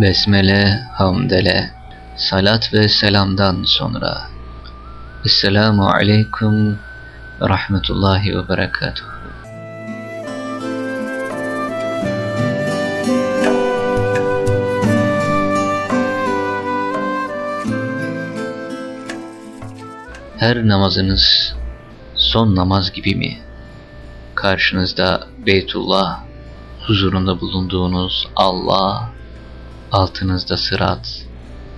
Besmele, hamdele, salat ve selamdan sonra Esselamu Aleyküm ve Rahmetullahi ve Berekatuhu Her namazınız son namaz gibi mi? Karşınızda Beytullah, huzurunda bulunduğunuz Allah, altınızda sırat,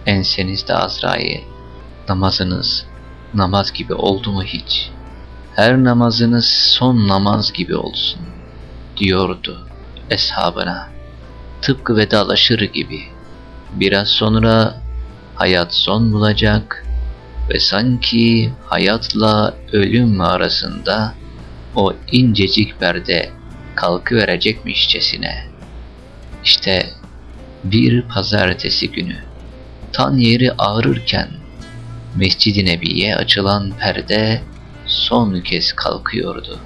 ensenizde Azrail, namazınız namaz gibi oldu mu hiç? Her namazınız son namaz gibi olsun, diyordu eshabına. Tıpkı vedalaşır gibi. Biraz sonra hayat son bulacak ve sanki hayatla ölüm arasında o incecik perde kalkıverecekmişçesine. İşte bir pazartesi günü tan yeri ağrırken Mescid-i Nebi'ye açılan perde son kez kalkıyordu.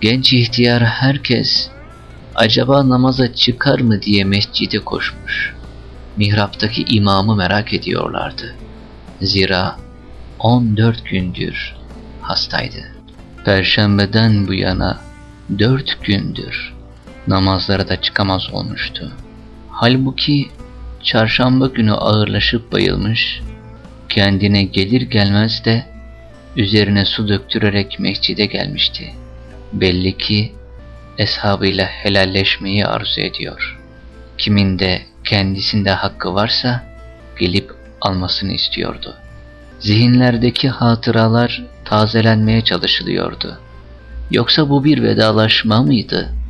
Genç ihtiyar herkes acaba namaza çıkar mı diye mescide koşmuş. Mihraptaki imamı merak ediyorlardı. Zira 14 gündür hastaydı. Perşembeden bu yana 4 gündür namazlara da çıkamaz olmuştu. Halbuki çarşamba günü ağırlaşıp bayılmış, kendine gelir gelmez de üzerine su döktürerek mescide gelmişti. Belli ki eshabıyla helalleşmeyi arzu ediyor. Kimin de kendisinde hakkı varsa gelip almasını istiyordu. Zihinlerdeki hatıralar tazelenmeye çalışılıyordu. Yoksa bu bir vedalaşma mıydı?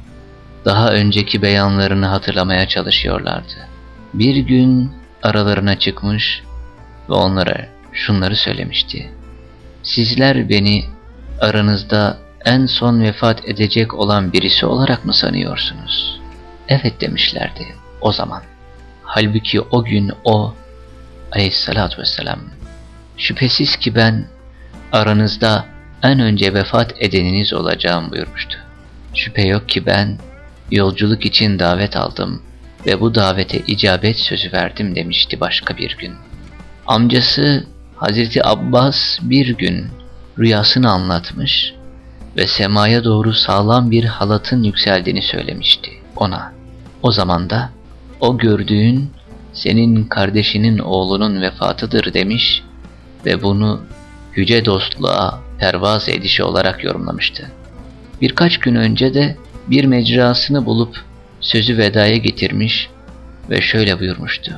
Daha önceki beyanlarını hatırlamaya çalışıyorlardı. Bir gün aralarına çıkmış ve onlara şunları söylemişti. Sizler beni aranızda en son vefat edecek olan birisi olarak mı sanıyorsunuz? Evet demişlerdi o zaman. Halbuki o gün o aleyhissalatü vesselam şüphesiz ki ben aranızda en önce vefat edeniniz olacağım buyurmuştu. Şüphe yok ki ben yolculuk için davet aldım ve bu davete icabet sözü verdim demişti başka bir gün. Amcası Hazreti Abbas bir gün rüyasını anlatmış ve semaya doğru sağlam bir halatın yükseldiğini söylemişti ona. O zaman da o gördüğün senin kardeşinin oğlunun vefatıdır demiş ve bunu yüce dostluğa pervaz edişi olarak yorumlamıştı. Birkaç gün önce de bir mecrasını bulup sözü vedaya getirmiş ve şöyle buyurmuştu.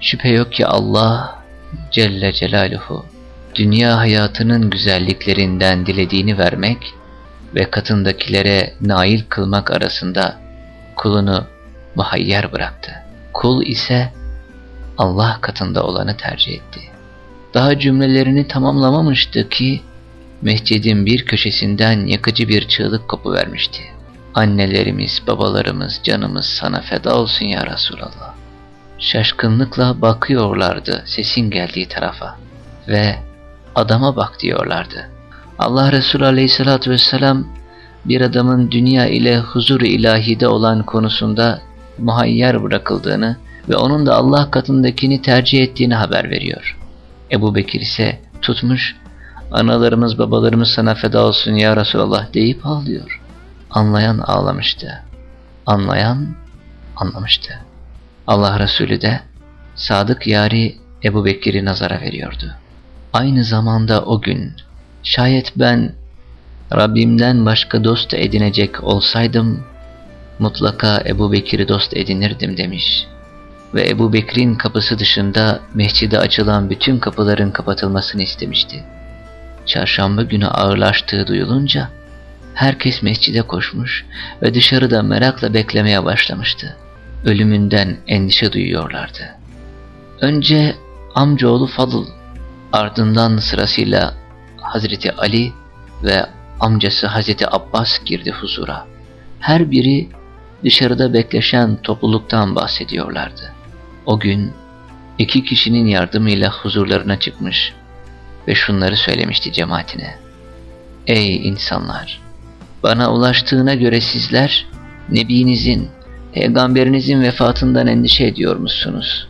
Şüphe yok ki Allah Celle Celaluhu dünya hayatının güzelliklerinden dilediğini vermek ve katındakilere nail kılmak arasında kulunu muhayyer bıraktı. Kul ise Allah katında olanı tercih etti. Daha cümlelerini tamamlamamıştı ki mescidin bir köşesinden yakıcı bir çığlık kopu vermişti. Annelerimiz, babalarımız, canımız sana feda olsun ya Resulallah. Şaşkınlıkla bakıyorlardı sesin geldiği tarafa ve adama bak diyorlardı. Allah Resulü Aleyhisselatü Vesselam bir adamın dünya ile huzur ilahide olan konusunda muhayyer bırakıldığını ve onun da Allah katındakini tercih ettiğini haber veriyor. Ebu Bekir ise tutmuş, analarımız babalarımız sana feda olsun ya Resulallah deyip ağlıyor. Anlayan ağlamıştı. Anlayan anlamıştı. Allah Resulü de sadık yari Ebu Bekir'i nazara veriyordu. Aynı zamanda o gün şayet ben Rabbimden başka dost edinecek olsaydım mutlaka Ebu Bekir'i dost edinirdim demiş. Ve Ebu Bekir'in kapısı dışında mescide açılan bütün kapıların kapatılmasını istemişti. Çarşamba günü ağırlaştığı duyulunca herkes mescide koşmuş ve dışarıda merakla beklemeye başlamıştı. Ölümünden endişe duyuyorlardı. Önce amcaoğlu Fadıl, ardından sırasıyla Hazreti Ali ve amcası Hazreti Abbas girdi huzura. Her biri dışarıda bekleşen topluluktan bahsediyorlardı. O gün iki kişinin yardımıyla huzurlarına çıkmış ve şunları söylemişti cemaatine. Ey insanlar! Bana ulaştığına göre sizler Nebinizin, Peygamberinizin vefatından endişe ediyormuşsunuz.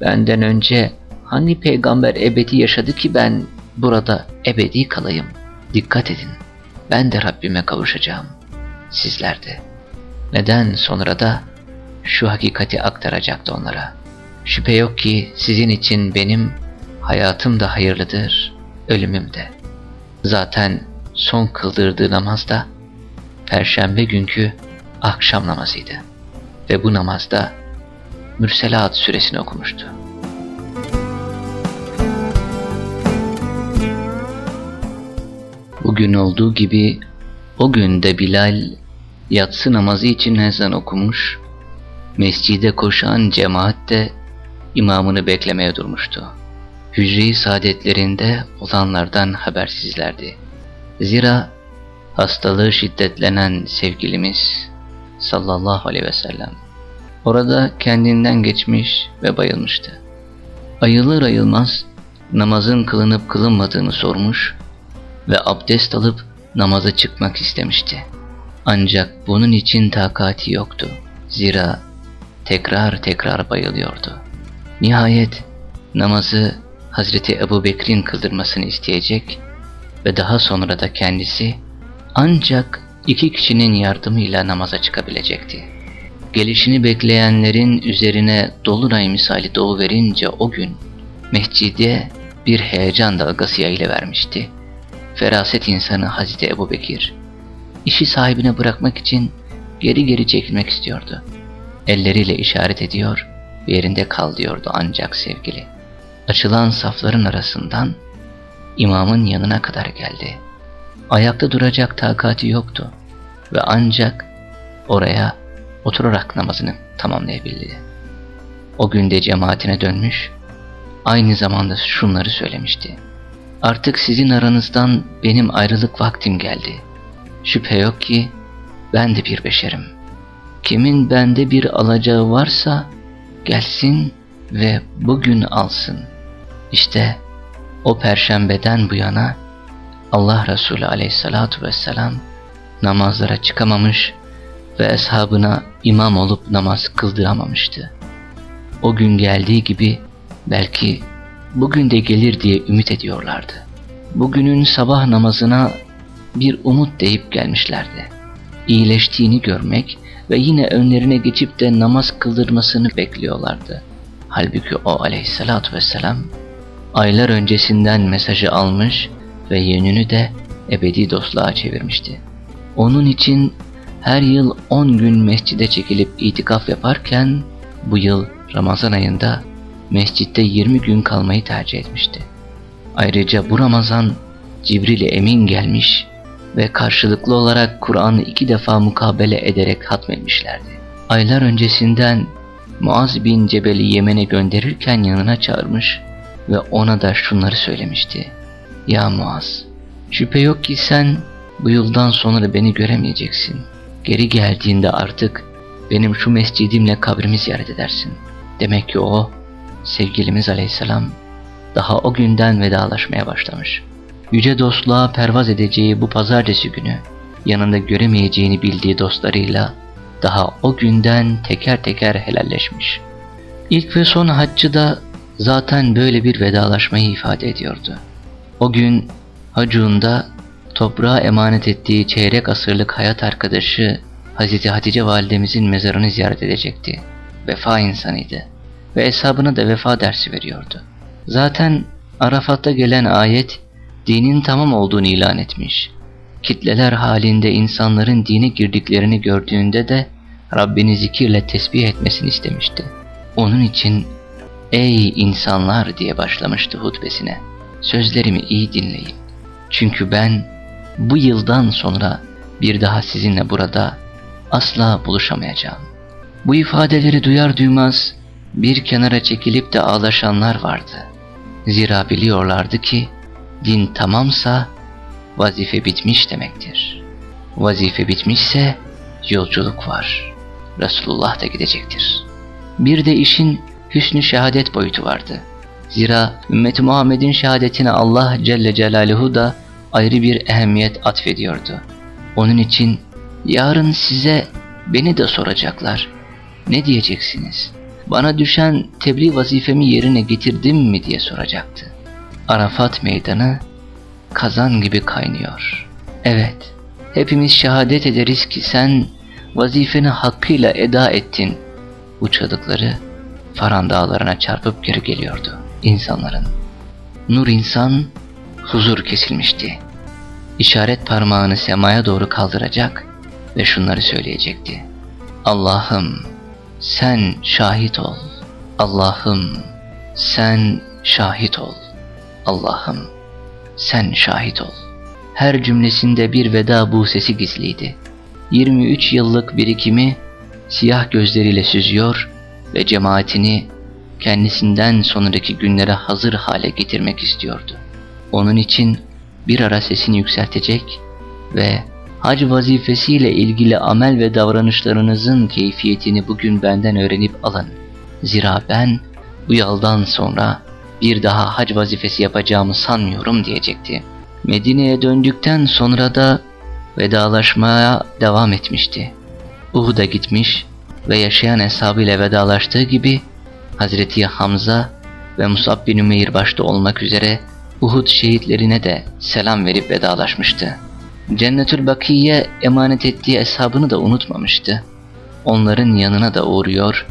Benden önce hangi peygamber ebedi yaşadı ki ben burada ebedi kalayım? Dikkat edin. Ben de Rabbime kavuşacağım. Sizler de. Neden sonra da şu hakikati aktaracaktı onlara. Şüphe yok ki sizin için benim hayatım da hayırlıdır, ölümüm de. Zaten son kıldırdığı namaz da Perşembe günkü akşam namazıydı. Ve bu namazda Mürselat suresini okumuştu. Bugün olduğu gibi o gün de Bilal yatsı namazı için ezan okumuş, mescide koşan cemaat de imamını beklemeye durmuştu. Hücre-i saadetlerinde olanlardan habersizlerdi. Zira hastalığı şiddetlenen sevgilimiz sallallahu aleyhi ve sellem orada kendinden geçmiş ve bayılmıştı. Ayılır ayılmaz namazın kılınıp kılınmadığını sormuş ve abdest alıp namaza çıkmak istemişti. Ancak bunun için takati yoktu. Zira tekrar tekrar bayılıyordu. Nihayet namazı Hazreti Ebu Bekir'in kıldırmasını isteyecek ve daha sonra da kendisi ancak iki kişinin yardımıyla namaza çıkabilecekti. Gelişini bekleyenlerin üzerine dolunay misali doğu verince o gün mescide bir heyecan dalgası vermişti. Feraset insanı Hazreti Ebu Bekir, işi sahibine bırakmak için geri geri çekilmek istiyordu. Elleriyle işaret ediyor, yerinde kal diyordu ancak sevgili. Açılan safların arasından imamın yanına kadar geldi. Ayakta duracak takati yoktu ve ancak oraya oturarak namazını tamamlayabildi. O günde cemaatine dönmüş, aynı zamanda şunları söylemişti. Artık sizin aranızdan benim ayrılık vaktim geldi. Şüphe yok ki ben de bir beşerim. Kimin bende bir alacağı varsa gelsin ve bugün alsın. İşte o perşembeden bu yana Allah Resulü aleyhissalatu vesselam namazlara çıkamamış ve eshabına imam olup namaz kıldıramamıştı. O gün geldiği gibi belki bugün de gelir diye ümit ediyorlardı. Bugünün sabah namazına bir umut deyip gelmişlerdi. İyileştiğini görmek ve yine önlerine geçip de namaz kıldırmasını bekliyorlardı. Halbuki o aleyhissalatü vesselam aylar öncesinden mesajı almış ve yönünü de ebedi dostluğa çevirmişti. Onun için her yıl 10 gün mescide çekilip itikaf yaparken bu yıl Ramazan ayında mescitte 20 gün kalmayı tercih etmişti. Ayrıca bu Ramazan Cibril Emin gelmiş ve karşılıklı olarak Kur'an'ı iki defa mukabele ederek hatmetmişlerdi. Aylar öncesinden Muaz bin Cebel'i Yemen'e gönderirken yanına çağırmış ve ona da şunları söylemişti. Ya Muaz, şüphe yok ki sen bu yıldan sonra beni göremeyeceksin. Geri geldiğinde artık benim şu mescidimle kabrimi ziyaret edersin. Demek ki o, sevgilimiz aleyhisselam, daha o günden vedalaşmaya başlamış. Yüce dostluğa pervaz edeceği bu pazartesi günü, yanında göremeyeceğini bildiği dostlarıyla daha o günden teker teker helalleşmiş. İlk ve son haccı da zaten böyle bir vedalaşmayı ifade ediyordu. O gün Hacun'da toprağa emanet ettiği çeyrek asırlık hayat arkadaşı Hazreti Hatice validemizin mezarını ziyaret edecekti. Vefa insanıydı ve hesabına da vefa dersi veriyordu. Zaten Arafat'ta gelen ayet dinin tamam olduğunu ilan etmiş. Kitleler halinde insanların dine girdiklerini gördüğünde de Rabbini zikirle tesbih etmesini istemişti. Onun için ''Ey insanlar'' diye başlamıştı hutbesine. Sözlerimi iyi dinleyin. Çünkü ben bu yıldan sonra bir daha sizinle burada asla buluşamayacağım. Bu ifadeleri duyar duymaz bir kenara çekilip de ağlaşanlar vardı. Zira biliyorlardı ki din tamamsa vazife bitmiş demektir. Vazife bitmişse yolculuk var. Resulullah da gidecektir. Bir de işin hüsnü şehadet boyutu vardı. Zira ümmeti Muhammed'in şehadetine Allah Celle Celaluhu da ayrı bir ehemmiyet atfediyordu. Onun için yarın size Beni de soracaklar. Ne diyeceksiniz? Bana düşen tebliğ vazifemi yerine getirdim mi diye soracaktı. Arafat meydanı kazan gibi kaynıyor. Evet, hepimiz şehadet ederiz ki sen vazifeni hakkıyla eda ettin. Bu çadıkları Faran dağlarına çarpıp geri geliyordu insanların. Nur insan huzur kesilmişti. İşaret parmağını semaya doğru kaldıracak ve şunları söyleyecekti. Allah'ım sen şahit ol. Allah'ım sen şahit ol. Allah'ım sen şahit ol. Her cümlesinde bir veda bu sesi gizliydi. 23 yıllık birikimi siyah gözleriyle süzüyor ve cemaatini kendisinden sonraki günlere hazır hale getirmek istiyordu. Onun için bir ara sesini yükseltecek ve hac vazifesiyle ilgili amel ve davranışlarınızın keyfiyetini bugün benden öğrenip alın. Zira ben bu yaldan sonra bir daha hac vazifesi yapacağımı sanmıyorum diyecekti. Medine'ye döndükten sonra da vedalaşmaya devam etmişti. Uhud'a gitmiş ve yaşayan hesabıyla vedalaştığı gibi Hazreti Hamza ve Musab bin Ümeyr başta olmak üzere Uhud şehitlerine de selam verip vedalaşmıştı. Cennetül Bakiye emanet ettiği hesabını da unutmamıştı. Onların yanına da uğruyor,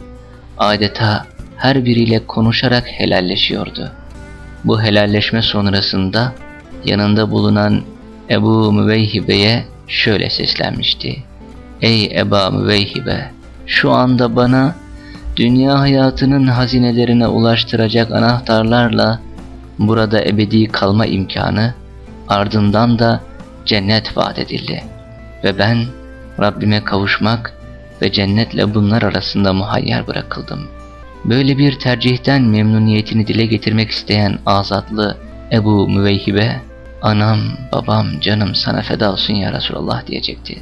adeta her biriyle konuşarak helalleşiyordu. Bu helalleşme sonrasında yanında bulunan Ebu Müveyhibe'ye şöyle seslenmişti. Ey Eba Müveyhibe! Şu anda bana dünya hayatının hazinelerine ulaştıracak anahtarlarla burada ebedi kalma imkanı, ardından da cennet vaat edildi. Ve ben Rabbime kavuşmak ve cennetle bunlar arasında muhayyer bırakıldım. Böyle bir tercihten memnuniyetini dile getirmek isteyen azatlı Ebu Müveyhibe, anam, babam, canım sana feda olsun ya Resulallah diyecekti.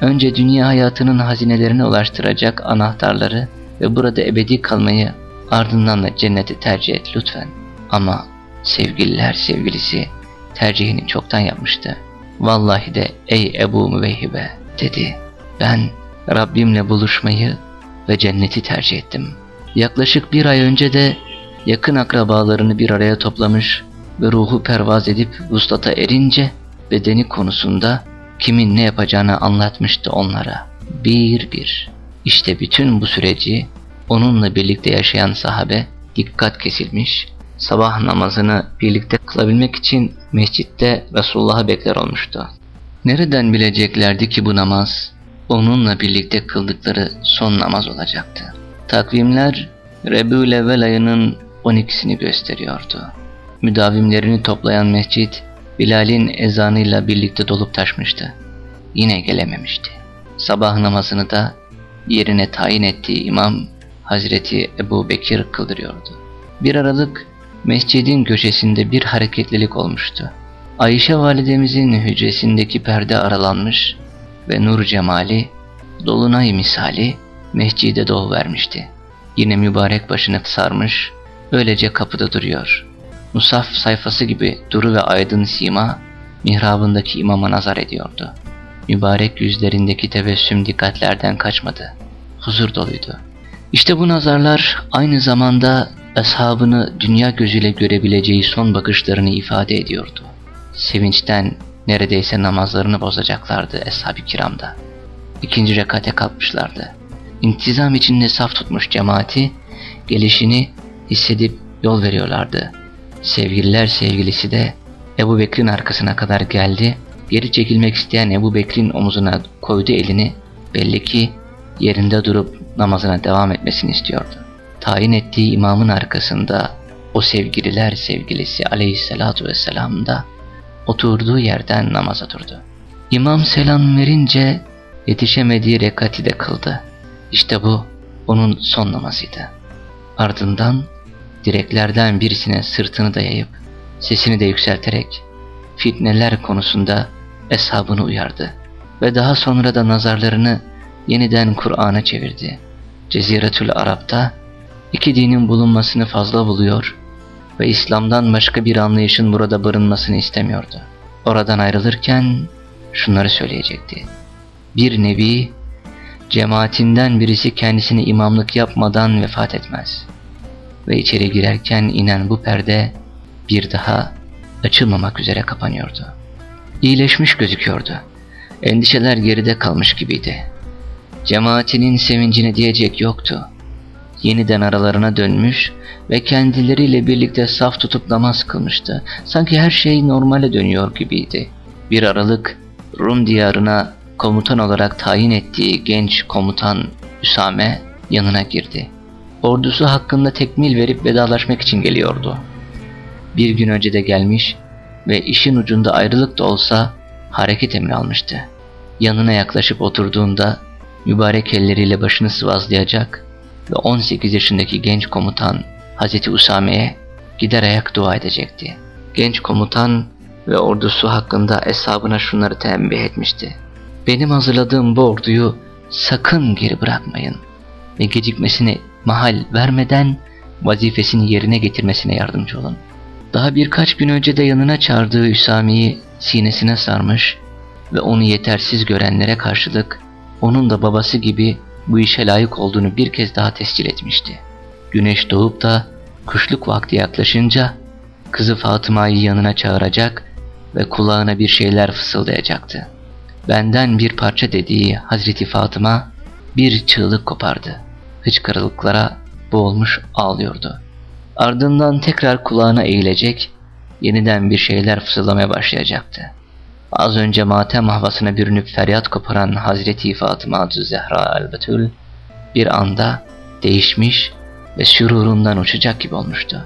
Önce dünya hayatının hazinelerine ulaştıracak anahtarları ve burada ebedi kalmayı ardından da cenneti tercih et lütfen. Ama sevgililer sevgilisi tercihini çoktan yapmıştı. Vallahi de ey Ebu Müveyhibe dedi. Ben Rabbimle buluşmayı ve cenneti tercih ettim. Yaklaşık bir ay önce de yakın akrabalarını bir araya toplamış ve ruhu pervaz edip vuslata erince bedeni konusunda kimin ne yapacağını anlatmıştı onlara. Bir bir. İşte bütün bu süreci onunla birlikte yaşayan sahabe dikkat kesilmiş, sabah namazını birlikte kılabilmek için mescitte Resulullah'ı bekler olmuştu. Nereden bileceklerdi ki bu namaz onunla birlikte kıldıkları son namaz olacaktı. Takvimler Rebül Evvel ayının 12'sini gösteriyordu. Müdavimlerini toplayan mescit Bilal'in ezanıyla birlikte dolup taşmıştı. Yine gelememişti. Sabah namazını da yerine tayin ettiği imam Hazreti Ebu Bekir kıldırıyordu. Bir aralık mescidin köşesinde bir hareketlilik olmuştu. Ayşe validemizin hücresindeki perde aralanmış ve nur cemali, dolunay misali mescide doğu vermişti. Yine mübarek başını sarmış, öylece kapıda duruyor. Musaf sayfası gibi duru ve aydın sima, mihrabındaki imama nazar ediyordu. Mübarek yüzlerindeki tebessüm dikkatlerden kaçmadı. Huzur doluydu. İşte bu nazarlar aynı zamanda ashabını dünya gözüyle görebileceği son bakışlarını ifade ediyordu. Sevinçten neredeyse namazlarını bozacaklardı ashab-ı kiramda. İkinci rekate kalkmışlardı. İntizam içinde saf tutmuş cemaati, gelişini hissedip yol veriyorlardı. Sevgililer sevgilisi de Ebu Bekir'in arkasına kadar geldi, geri çekilmek isteyen Ebu Bekir'in omuzuna koydu elini, belli ki yerinde durup namazına devam etmesini istiyordu. Tayin ettiği imamın arkasında o sevgililer sevgilisi aleyhissalatu vesselam da oturduğu yerden namaza durdu. İmam selam verince yetişemediği rekati de kıldı. İşte bu onun son namazıydı. Ardından direklerden birisine sırtını dayayıp sesini de yükselterek fitneler konusunda eshabını uyardı ve daha sonra da nazarlarını yeniden Kur'an'a çevirdi. Ceziretül Arap'ta iki dinin bulunmasını fazla buluyor ve İslam'dan başka bir anlayışın burada barınmasını istemiyordu. Oradan ayrılırken şunları söyleyecekti. Bir nebi Cemaatinden birisi kendisine imamlık yapmadan vefat etmez. Ve içeri girerken inen bu perde bir daha açılmamak üzere kapanıyordu. İyileşmiş gözüküyordu. Endişeler geride kalmış gibiydi. Cemaatinin sevincine diyecek yoktu. Yeniden aralarına dönmüş ve kendileriyle birlikte saf tutup namaz kılmıştı. Sanki her şey normale dönüyor gibiydi. Bir aralık Rum diyarına komutan olarak tayin ettiği genç komutan Üsame yanına girdi. Ordusu hakkında tekmil verip vedalaşmak için geliyordu. Bir gün önce de gelmiş ve işin ucunda ayrılık da olsa hareket emri almıştı. Yanına yaklaşıp oturduğunda mübarek elleriyle başını sıvazlayacak ve 18 yaşındaki genç komutan Hazreti Usame'ye gider ayak dua edecekti. Genç komutan ve ordusu hakkında hesabına şunları tembih etmişti. Benim hazırladığım bu orduyu sakın geri bırakmayın ve gecikmesine mahal vermeden vazifesini yerine getirmesine yardımcı olun. Daha birkaç gün önce de yanına çağırdığı Üsami'yi sinesine sarmış ve onu yetersiz görenlere karşılık onun da babası gibi bu işe layık olduğunu bir kez daha tescil etmişti. Güneş doğup da kuşluk vakti yaklaşınca kızı Fatıma'yı yanına çağıracak ve kulağına bir şeyler fısıldayacaktı. Benden bir parça dediği Hazreti Fatıma bir çığlık kopardı. Hıçkırılıklara boğulmuş ağlıyordu. Ardından tekrar kulağına eğilecek, yeniden bir şeyler fısıldamaya başlayacaktı. Az önce matem havasına bürünüp feryat koparan Hazreti Fatıma Zehra el-Betül bir anda değişmiş ve sürurundan uçacak gibi olmuştu.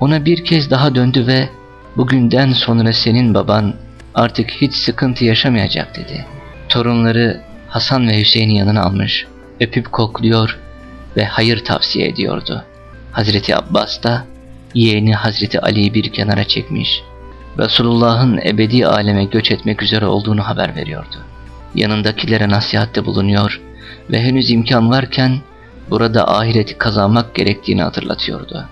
Ona bir kez daha döndü ve bugünden sonra senin baban artık hiç sıkıntı yaşamayacak dedi. Torunları Hasan ve Hüseyin'i yanına almış, öpüp kokluyor ve hayır tavsiye ediyordu. Hazreti Abbas da yeğeni Hazreti Ali'yi bir kenara çekmiş, Resulullah'ın ebedi aleme göç etmek üzere olduğunu haber veriyordu. Yanındakilere nasihatte bulunuyor ve henüz imkan varken burada ahireti kazanmak gerektiğini hatırlatıyordu.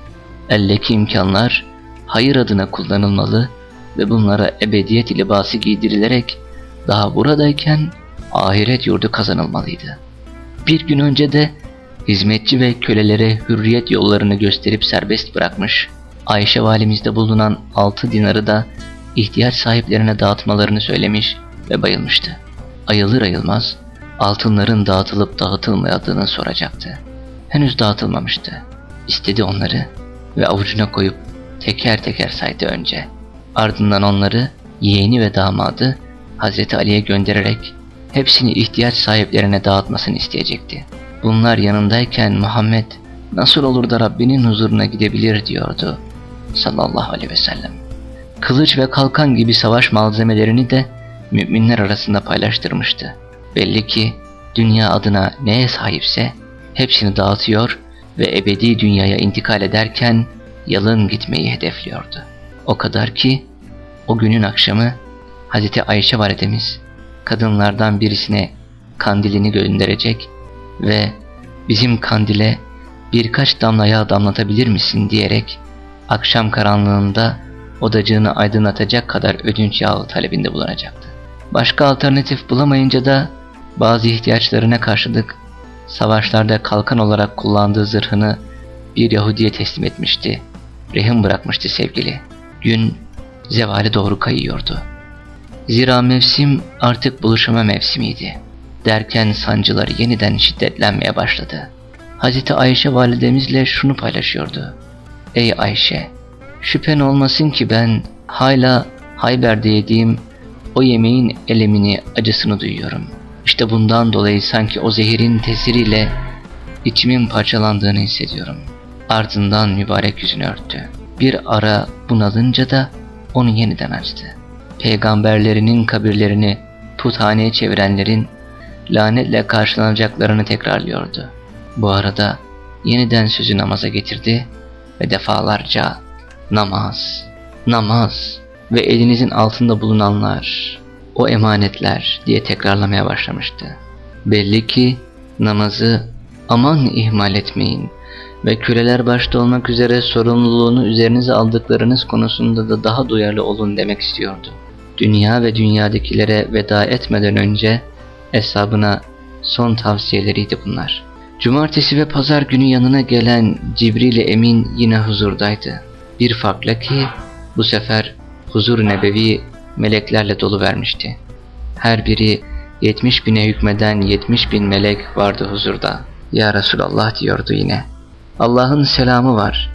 Eldeki imkanlar hayır adına kullanılmalı ve bunlara ebediyet libası giydirilerek daha buradayken ahiret yurdu kazanılmalıydı. Bir gün önce de hizmetçi ve kölelere hürriyet yollarını gösterip serbest bırakmış, Ayşe valimizde bulunan altı dinarı da ihtiyaç sahiplerine dağıtmalarını söylemiş ve bayılmıştı. Ayılır ayılmaz altınların dağıtılıp dağıtılmadığını soracaktı. Henüz dağıtılmamıştı. İstedi onları ve avucuna koyup teker teker saydı önce. Ardından onları yeğeni ve damadı Hazreti Ali'ye göndererek hepsini ihtiyaç sahiplerine dağıtmasını isteyecekti. Bunlar yanındayken Muhammed nasıl olur da Rabbinin huzuruna gidebilir diyordu sallallahu aleyhi ve sellem. Kılıç ve kalkan gibi savaş malzemelerini de müminler arasında paylaştırmıştı. Belli ki dünya adına neye sahipse hepsini dağıtıyor ve ebedi dünyaya intikal ederken yalın gitmeyi hedefliyordu. O kadar ki o günün akşamı Hazreti Ayşe validemiz kadınlardan birisine kandilini gönderecek ve bizim kandile birkaç damla yağ damlatabilir misin diyerek akşam karanlığında odacığını aydınlatacak kadar ödünç yağı talebinde bulunacaktı. Başka alternatif bulamayınca da bazı ihtiyaçlarına karşılık savaşlarda kalkan olarak kullandığı zırhını bir Yahudi'ye teslim etmişti. Rehin bırakmıştı sevgili. Gün zevale doğru kayıyordu. Zira mevsim artık buluşma mevsimiydi. Derken sancıları yeniden şiddetlenmeye başladı. Hazreti Ayşe validemizle şunu paylaşıyordu. Ey Ayşe! Şüphen olmasın ki ben hala Hayber'de yediğim o yemeğin elemini, acısını duyuyorum. İşte bundan dolayı sanki o zehirin tesiriyle içimin parçalandığını hissediyorum. Ardından mübarek yüzünü örttü. Bir ara bunalınca da onu yeniden açtı. Peygamberlerinin kabirlerini puthaneye çevirenlerin lanetle karşılanacaklarını tekrarlıyordu. Bu arada yeniden sözü namaza getirdi ve defalarca namaz, namaz ve elinizin altında bulunanlar, o emanetler diye tekrarlamaya başlamıştı. Belli ki namazı aman ihmal etmeyin ve küreler başta olmak üzere sorumluluğunu üzerinize aldıklarınız konusunda da daha duyarlı olun demek istiyordu. Dünya ve dünyadakilere veda etmeden önce hesabına son tavsiyeleriydi bunlar. Cumartesi ve pazar günü yanına gelen Cibril Emin yine huzurdaydı. Bir farkla ki bu sefer huzur nebevi meleklerle dolu vermişti. Her biri 70 bine hükmeden 70 bin melek vardı huzurda. Ya Resulallah diyordu yine. Allah'ın selamı var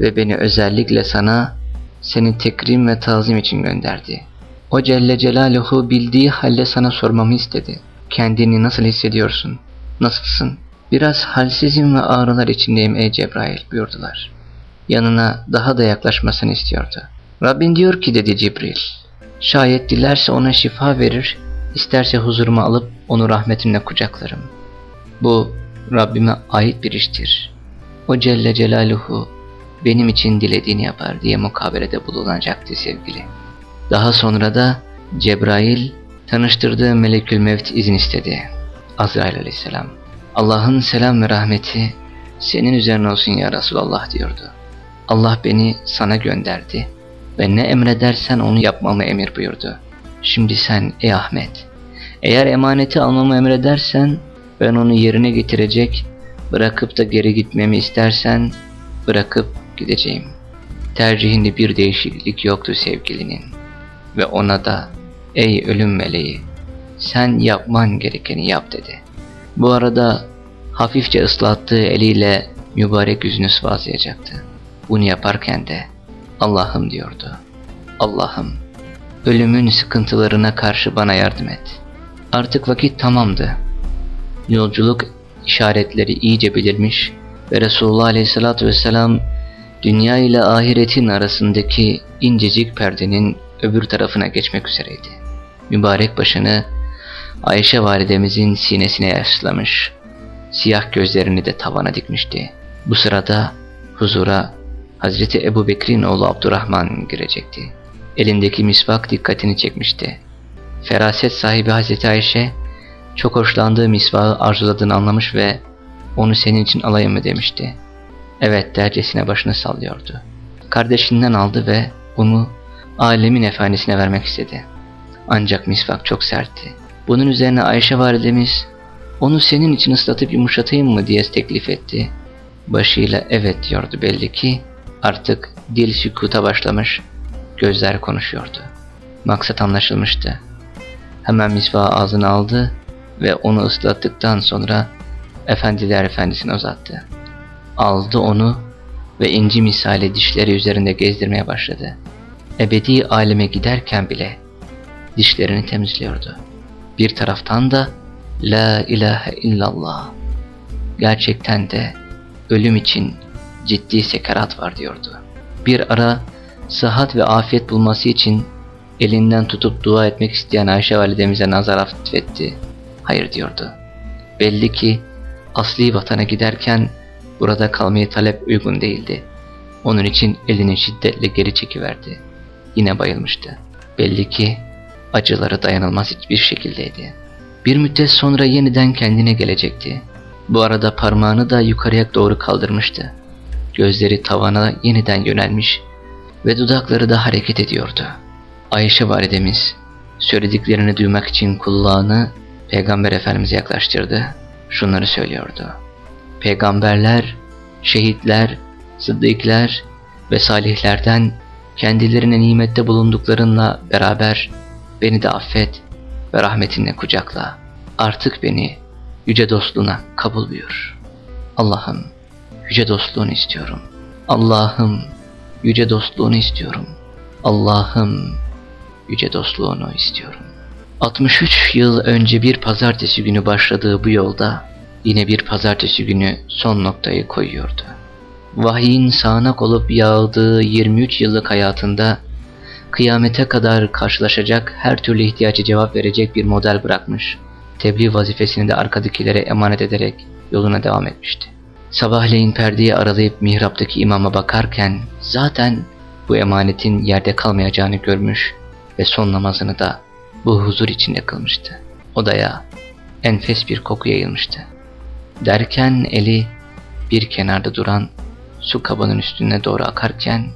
ve beni özellikle sana seni tekrim ve tazim için gönderdi. O Celle Celaluhu bildiği halde sana sormamı istedi. Kendini nasıl hissediyorsun? Nasılsın? Biraz halsizim ve ağrılar içindeyim ey Cebrail buyurdular. Yanına daha da yaklaşmasını istiyordu. Rabbin diyor ki dedi Cibril. Şayet dilerse ona şifa verir, isterse huzuruma alıp onu rahmetimle kucaklarım. Bu Rabbime ait bir iştir. O Celle Celaluhu benim için dilediğini yapar diye mukabelede bulunacaktı sevgili. Daha sonra da Cebrail tanıştırdığı Melekül Mevt izin istedi. Azrail aleyhisselam. Allah'ın selam ve rahmeti senin üzerine olsun ya Resulallah diyordu. Allah beni sana gönderdi ve ne emredersen onu yapmamı emir buyurdu. Şimdi sen ey Ahmet, eğer emaneti almamı emredersen ben onu yerine getirecek, bırakıp da geri gitmemi istersen bırakıp gideceğim. Tercihinde bir değişiklik yoktu sevgilinin ve ona da ey ölüm meleği sen yapman gerekeni yap dedi. Bu arada hafifçe ıslattığı eliyle mübarek yüzünü sıvazlayacaktı. Bunu yaparken de Allah'ım diyordu. Allah'ım ölümün sıkıntılarına karşı bana yardım et. Artık vakit tamamdı. Yolculuk işaretleri iyice belirmiş ve Resulullah Aleyhisselatü Vesselam dünya ile ahiretin arasındaki incecik perdenin öbür tarafına geçmek üzereydi. Mübarek başını Ayşe validemizin sinesine yaslamış, siyah gözlerini de tavana dikmişti. Bu sırada huzura Hazreti Ebu Bekir'in oğlu Abdurrahman girecekti. Elindeki misvak dikkatini çekmişti. Feraset sahibi Hazreti Ayşe, çok hoşlandığı misvağı arzuladığını anlamış ve onu senin için alayım mı demişti. Evet dercesine başını sallıyordu. Kardeşinden aldı ve onu alemin efendisine vermek istedi. Ancak misvak çok sertti. Bunun üzerine Ayşe validemiz onu senin için ıslatıp yumuşatayım mı diye teklif etti. Başıyla evet diyordu belli ki artık dil sükuta başlamış, gözler konuşuyordu. Maksat anlaşılmıştı. Hemen misvağı ağzına aldı ve onu ıslattıktan sonra Efendiler Efendisi'ne uzattı. Aldı onu ve inci misali dişleri üzerinde gezdirmeye başladı. Ebedi aleme giderken bile dişlerini temizliyordu. Bir taraftan da La ilahe illallah gerçekten de ölüm için ciddi sekerat var diyordu. Bir ara sıhhat ve afiyet bulması için elinden tutup dua etmek isteyen Ayşe validemize nazar affetti. Hayır diyordu. Belli ki asli vatana giderken burada kalmayı talep uygun değildi. Onun için elini şiddetle geri çekiverdi. Yine bayılmıştı. Belli ki acıları dayanılmaz hiçbir şekildeydi. Bir müddet sonra yeniden kendine gelecekti. Bu arada parmağını da yukarıya doğru kaldırmıştı. Gözleri tavana yeniden yönelmiş ve dudakları da hareket ediyordu. Ayşe validemiz söylediklerini duymak için kulağını Peygamber Efendimiz'e yaklaştırdı. Şunları söylüyordu. Peygamberler, şehitler, sıddıklar ve salihlerden kendilerine nimette bulunduklarınla beraber beni de affet ve rahmetinle kucakla. Artık beni yüce dostluğuna kabul buyur. Allah'ım yüce dostluğunu istiyorum. Allah'ım yüce dostluğunu istiyorum. Allah'ım yüce dostluğunu istiyorum. 63 yıl önce bir pazartesi günü başladığı bu yolda yine bir pazartesi günü son noktayı koyuyordu. Vahyin sağanak olup yağdığı 23 yıllık hayatında kıyamete kadar karşılaşacak her türlü ihtiyacı cevap verecek bir model bırakmış. Tebliğ vazifesini de arkadakilere emanet ederek yoluna devam etmişti. Sabahleyin perdeyi aralayıp mihraptaki imama bakarken zaten bu emanetin yerde kalmayacağını görmüş ve son namazını da bu huzur içinde kılmıştı. Odaya enfes bir koku yayılmıştı. Derken eli bir kenarda duran su kabının üstüne doğru akarken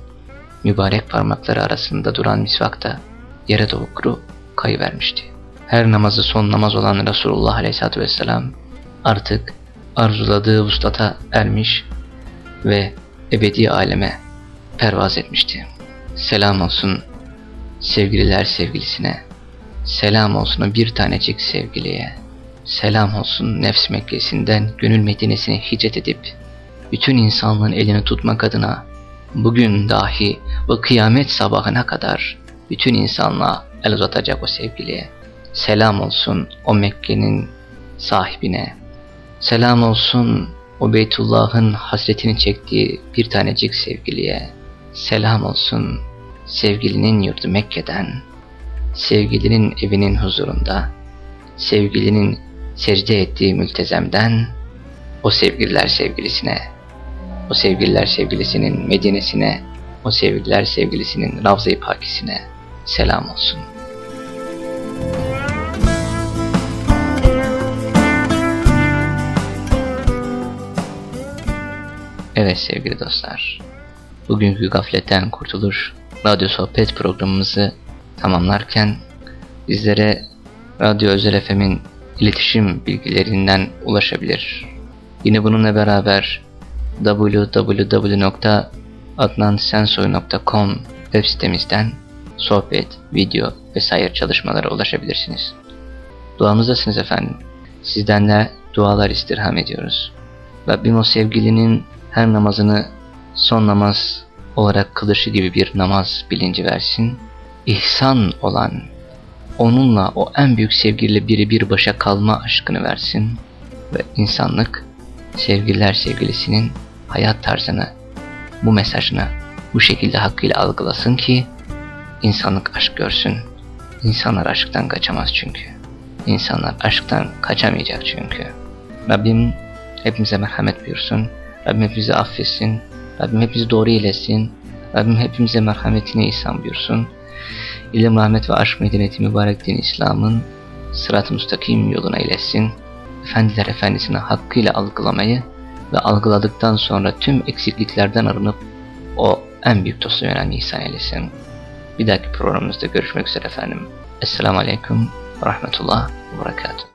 mübarek parmakları arasında duran misvak da yere doğru kayıvermişti. her namazı son namaz olan Resulullah Aleyhisselatü Vesselam artık arzuladığı vuslata ermiş ve ebedi aleme pervaz etmişti. Selam olsun sevgililer sevgilisine, selam olsun bir tanecik sevgiliye, selam olsun nefs Mekkesi'nden gönül Medine'sine hicret edip bütün insanlığın elini tutmak adına bugün dahi bu kıyamet sabahına kadar bütün insanlığa el uzatacak o sevgiliye. Selam olsun o Mekke'nin sahibine. Selam olsun o Beytullah'ın hasretini çektiği bir tanecik sevgiliye. Selam olsun sevgilinin yurdu Mekke'den, sevgilinin evinin huzurunda, sevgilinin secde ettiği mültezemden, o sevgililer sevgilisine, o sevgililer sevgilisinin Medine'sine, o sevgililer sevgilisinin Ravza-i Pakisine selam olsun. Evet sevgili dostlar, bugünkü gafletten kurtuluş radyo sohbet programımızı tamamlarken bizlere Radyo Özel FM'in iletişim bilgilerinden ulaşabilir. Yine bununla beraber www.adnansensoy.com web sitemizden sohbet, video vesaire çalışmalara ulaşabilirsiniz. Duamızdasınız efendim. Sizden de dualar istirham ediyoruz. Rabbim o sevgilinin her namazını son namaz olarak kılışı gibi bir namaz bilinci versin. İhsan olan, onunla o en büyük sevgiliyle biri bir başa kalma aşkını versin. Ve insanlık sevgililer sevgilisinin hayat tarzını, bu mesajını bu şekilde hakkıyla algılasın ki insanlık aşk görsün. İnsanlar aşktan kaçamaz çünkü. İnsanlar aşktan kaçamayacak çünkü. Rabbim hepimize merhamet buyursun. Rabbim hepimizi affetsin. Rabbim hepimizi doğru eylesin. Rabbim hepimize merhametini ihsan buyursun. İlim, rahmet ve aşk medeniyeti mübarek din İslam'ın sırat-ı müstakim yoluna eylesin. Efendiler Efendisi'ni hakkıyla algılamayı ve algıladıktan sonra tüm eksikliklerden arınıp o en büyük dostu yönelmeyi ihsan eylesin. Bir dahaki programımızda görüşmek üzere efendim. Esselamu Aleyküm ve Rahmetullah ve Berekatuhu.